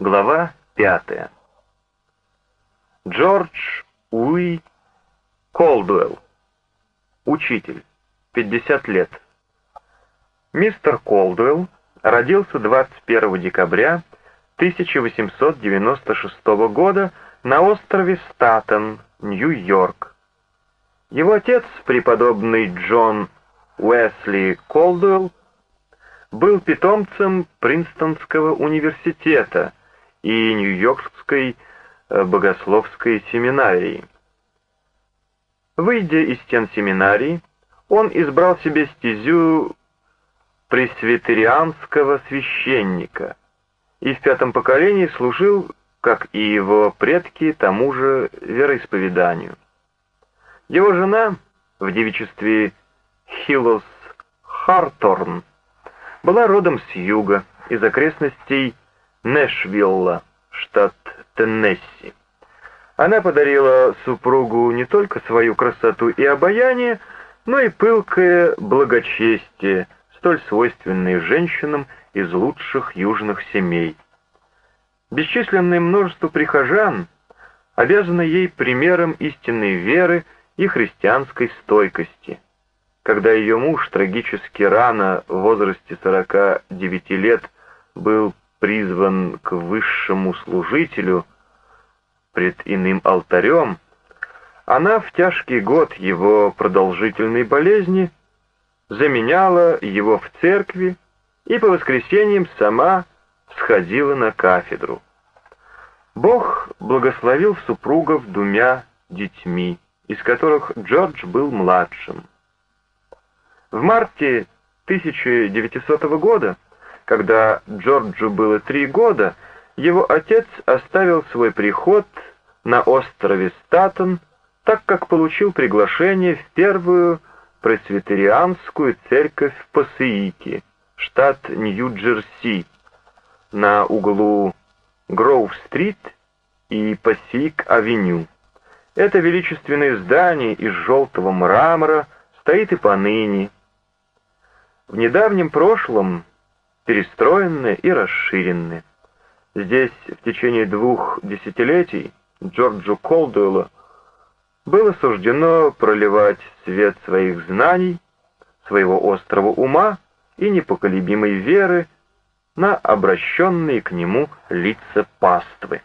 Глава пятая. Джордж Уи Колдуэлл. Учитель. 50 лет. Мистер Колдуэлл родился 21 декабря 1896 года на острове Статен, Нью-Йорк. Его отец, преподобный Джон Уэсли Колдуэлл, был питомцем Принстонского университета и Нью-Йоркской э, богословской семинарии. Выйдя из стен семинарии, он избрал себе стезю пресвитерианского священника и в пятом поколении служил, как и его предки, тому же вероисповеданию. Его жена в девичестве Хилос Харторн была родом с юга, из окрестностей Нэшвилла, штат Теннесси. Она подарила супругу не только свою красоту и обаяние, но и пылкое благочестие, столь свойственные женщинам из лучших южных семей. Бесчисленное множество прихожан обязано ей примером истинной веры и христианской стойкости. Когда ее муж трагически рано, в возрасте 49 лет, был призван к высшему служителю пред иным алтарем, она в тяжкий год его продолжительной болезни заменяла его в церкви и по воскресеньям сама сходила на кафедру. Бог благословил супругов двумя детьми, из которых Джордж был младшим. В марте 1900 года, когда Джорджу было три года, его отец оставил свой приход на острове Статон, так как получил приглашение в первую пресвитерианскую церковь в Пассиике, штат Нью-Джерси, на углу Гроув-стрит и Пассиик-авеню. Это величественное здание из желтого мрамора стоит и поныне, в недавнем прошлом перестроенные и расширенные. Здесь в течение двух десятилетий Джорджу Колдуэллу было суждено проливать свет своих знаний, своего острого ума и непоколебимой веры на обращенные к нему лица паствы.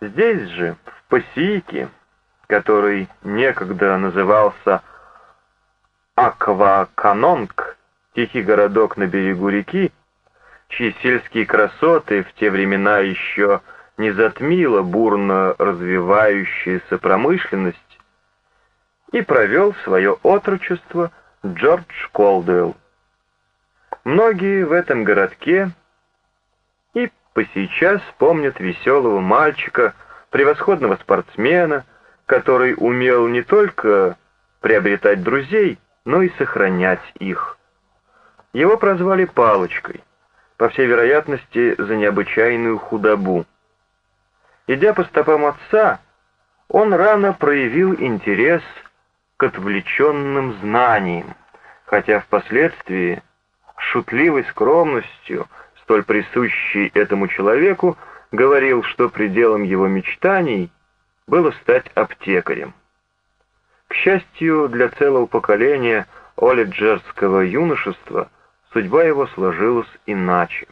Здесь же, в Пассиике, который некогда назывался Акваканонг, тихий городок на берегу реки, чьи сельские красоты в те времена еще не затмила бурно развивающаяся промышленность, и провел свое отрочество Джордж Колдуэлл. Многие в этом городке и по сейчас помнят веселого мальчика, превосходного спортсмена, который умел не только приобретать друзей, но и сохранять их. Его прозвали «палочкой», по всей вероятности, за необычайную худобу. Идя по стопам отца, он рано проявил интерес к отвлеченным знаниям, хотя впоследствии шутливой скромностью, столь присущей этому человеку, говорил, что пределом его мечтаний было стать аптекарем. К счастью для целого поколения олиджерского юношества, судьба его сложилась иначе.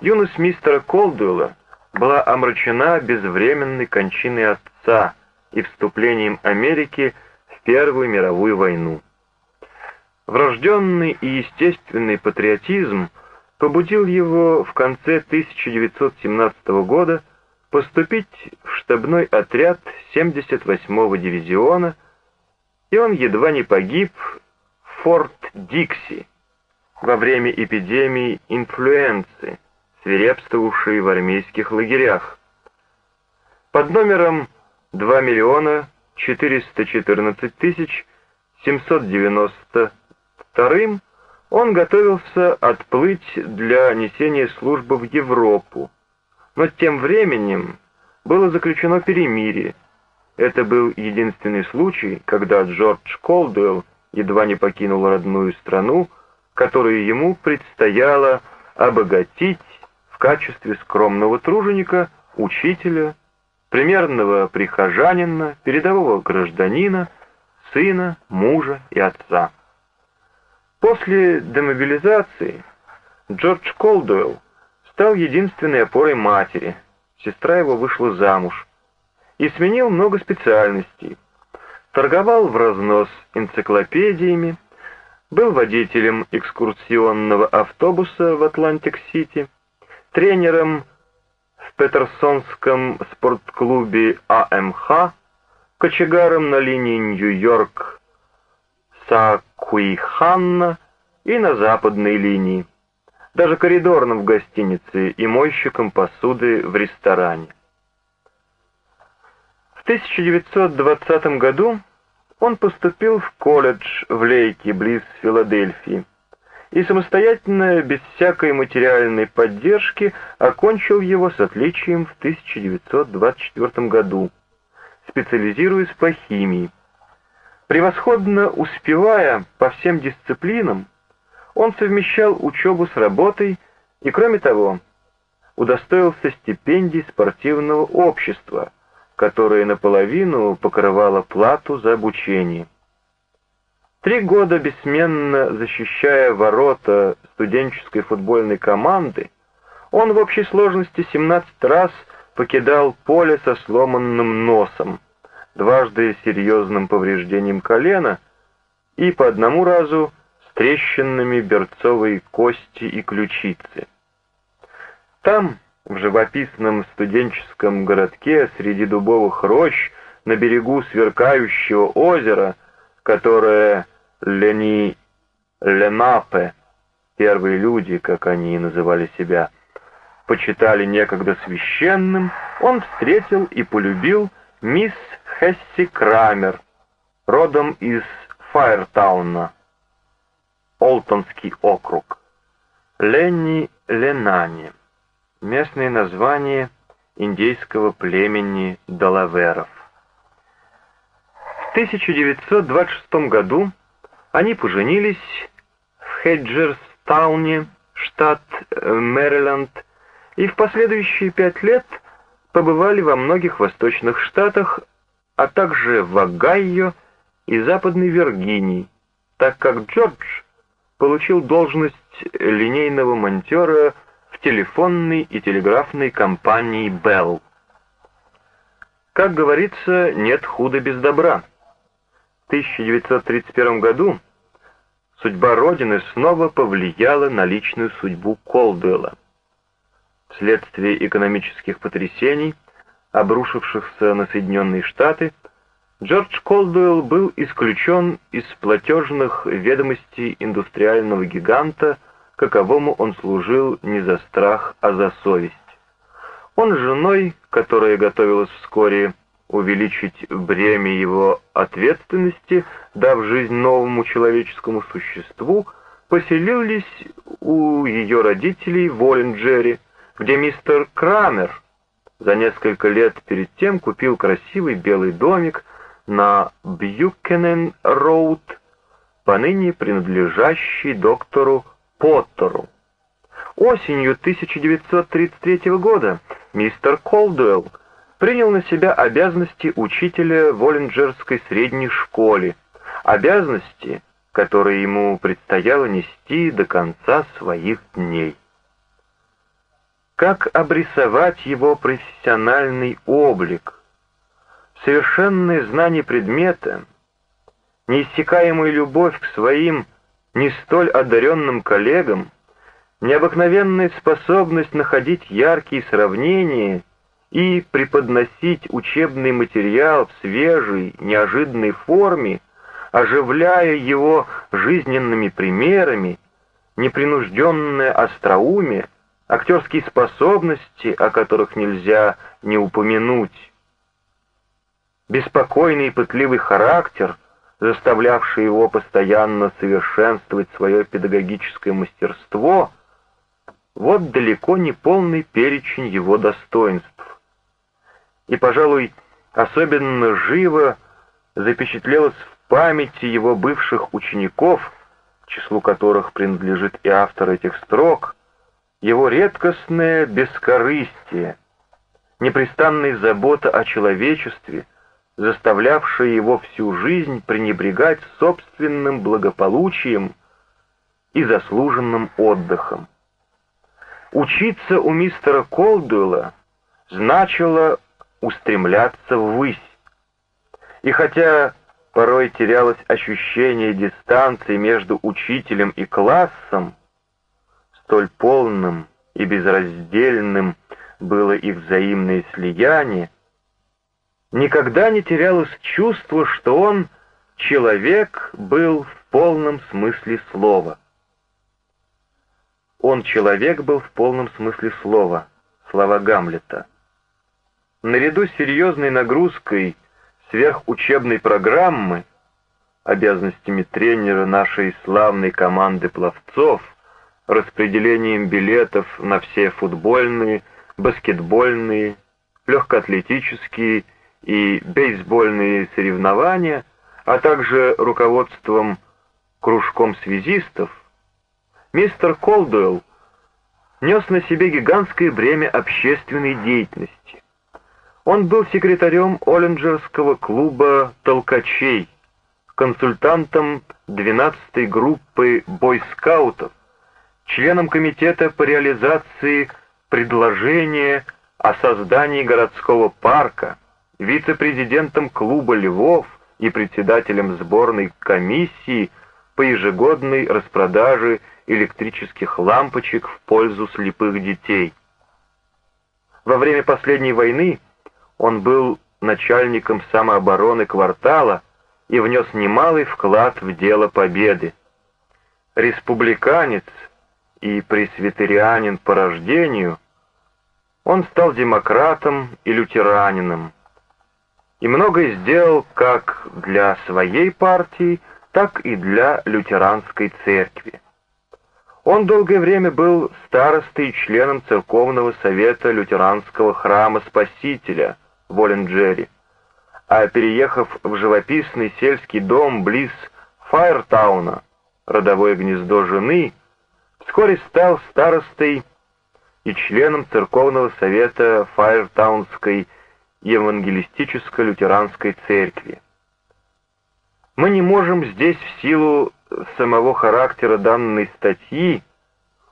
Юность мистера Колдуэлла была омрачена безвременной кончиной отца и вступлением Америки в Первую мировую войну. Врожденный и естественный патриотизм побудил его в конце 1917 года поступить в штабной отряд 78-го дивизиона, и он едва не погиб Форт Дикси во время эпидемии инфлюенции, свирепствовавшей в армейских лагерях. Под номером 2 миллиона 414 тысяч 792 он готовился отплыть для несения службы в Европу, но тем временем было заключено перемирие. Это был единственный случай, когда Джордж Колдуэлл едва не покинул родную страну, которую ему предстояло обогатить в качестве скромного труженика, учителя, примерного прихожанина, передового гражданина, сына, мужа и отца. После демобилизации Джордж Колдуэлл стал единственной опорой матери, сестра его вышла замуж, и сменил много специальностей. Торговал в разнос энциклопедиями, был водителем экскурсионного автобуса в Атлантик-Сити, тренером в Петерсонском спортклубе YMHA, кочегаром на линии Нью-Йорк Саскуиханна и на западной линии, даже коридорным в гостинице и мойщиком посуды в ресторане. В 1920 году он поступил в колледж в Лейке, близ Филадельфии, и самостоятельно, без всякой материальной поддержки, окончил его с отличием в 1924 году, специализируясь по химии. Превосходно успевая по всем дисциплинам, он совмещал учебу с работой и, кроме того, удостоился стипендий спортивного общества, которое наполовину покрывало плату за обучение. Три года бессменно защищая ворота студенческой футбольной команды, он в общей сложности 17 раз покидал поле со сломанным носом, дважды серьезным повреждением колена и по одному разу с трещинами берцовой кости и ключицы. Там, в живописном студенческом городке среди дубовых рощ, на берегу сверкающего озера, которое Лени Ленапе, первые люди, как они называли себя, почитали некогда священным, он встретил и полюбил мисс Хесси Крамер, родом из Файртауна, Олтонский округ. Ленни Ленани, местное название индейского племени Далаверов. В 1926 году они поженились в Хеджерстауне, штат э, Мэриленд, и в последующие пять лет побывали во многих восточных штатах, а также в Огайо и Западной Виргинии, так как Джордж получил должность линейного монтера в телефонной и телеграфной компании Bell. Как говорится, нет худа без добра. В 1931 году судьба Родины снова повлияла на личную судьбу Колдуэлла. Вследствие экономических потрясений, обрушившихся на Соединенные Штаты, Джордж Колдуэлл был исключен из платежных ведомостей индустриального гиганта, каковому он служил не за страх, а за совесть. Он с женой, которая готовилась вскоре увеличить бремя его ответственности, дав жизнь новому человеческому существу, поселились у ее родителей в Оленджере, где мистер Крамер за несколько лет перед тем купил красивый белый домик на Бьюкенен-Роуд, поныне принадлежащий доктору Поттеру. Осенью 1933 года мистер Колдуэлл принял на себя обязанности учителя в Оленджерской средней школе, обязанности, которые ему предстояло нести до конца своих дней. Как обрисовать его профессиональный облик? Совершенное знание предмета, неиссякаемая любовь к своим не столь одаренным коллегам, необыкновенная способность находить яркие сравнения и преподносить учебный материал в свежей, неожиданной форме, оживляя его жизненными примерами, непринужденное остроумие, актерские способности, о которых нельзя не упомянуть, беспокойный и пытливый характер, заставлявший его постоянно совершенствовать свое педагогическое мастерство, вот далеко не полный перечень его достоинств. И, пожалуй, особенно живо запечатлелось в памяти его бывших учеников, числу которых принадлежит и автор этих строк, его редкостное бескорыстие, непрестанная забота о человечестве, заставлявшая его всю жизнь пренебрегать собственным благополучием и заслуженным отдыхом. Учиться у мистера Колдуэлла значило устремляться ввысь. И хотя порой терялось ощущение дистанции между учителем и классом, столь полным и безраздельным было их взаимное слияние, никогда не терялось чувство, что он, человек, был в полном смысле слова. Он, человек, был в полном смысле слова, слова Гамлета. Наряду с серьезной нагрузкой сверхучебной программы, обязанностями тренера нашей славной команды пловцов, распределением билетов на все футбольные, баскетбольные, легкоатлетические и бейсбольные соревнования, а также руководством кружком связистов, мистер Колдуэлл нес на себе гигантское бремя общественной деятельности. Он был секретарем Оллинджерского клуба «Толкачей», консультантом 12-й группы бойскаутов, членом комитета по реализации предложения о создании городского парка, вице-президентом клуба «Львов» и председателем сборной комиссии по ежегодной распродаже электрических лампочек в пользу слепых детей. Во время последней войны он был начальником самообороны квартала и внес немалый вклад в дело победы. Республиканец и пресвитерианин по рождению, он стал демократом и лютеранином, и многое сделал как для своей партии, так и для лютеранской церкви. Он долгое время был старостой и членом церковного совета лютеранского храма Спасителя в Оленджере, а переехав в живописный сельский дом близ Файртауна, родовое гнездо жены, вскоре стал старостой и членом церковного совета Файртаунской евангелистическо-лютеранской церкви. Мы не можем здесь в силу самого характера данной статьи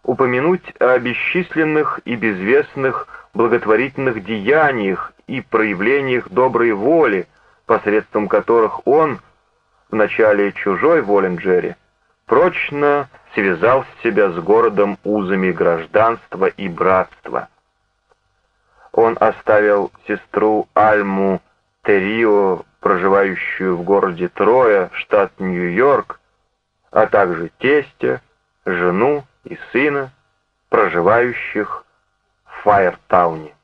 упомянуть о бесчисленных и безвестных благотворительных деяниях и проявлениях доброй воли, посредством которых он, в начале чужой Воленджере, прочно связал себя с городом узами гражданства и братства. Он оставил сестру Альму Терио, проживающую в городе Троя, штат Нью-Йорк, а также тестя, жену и сына, проживающих в Файртауне.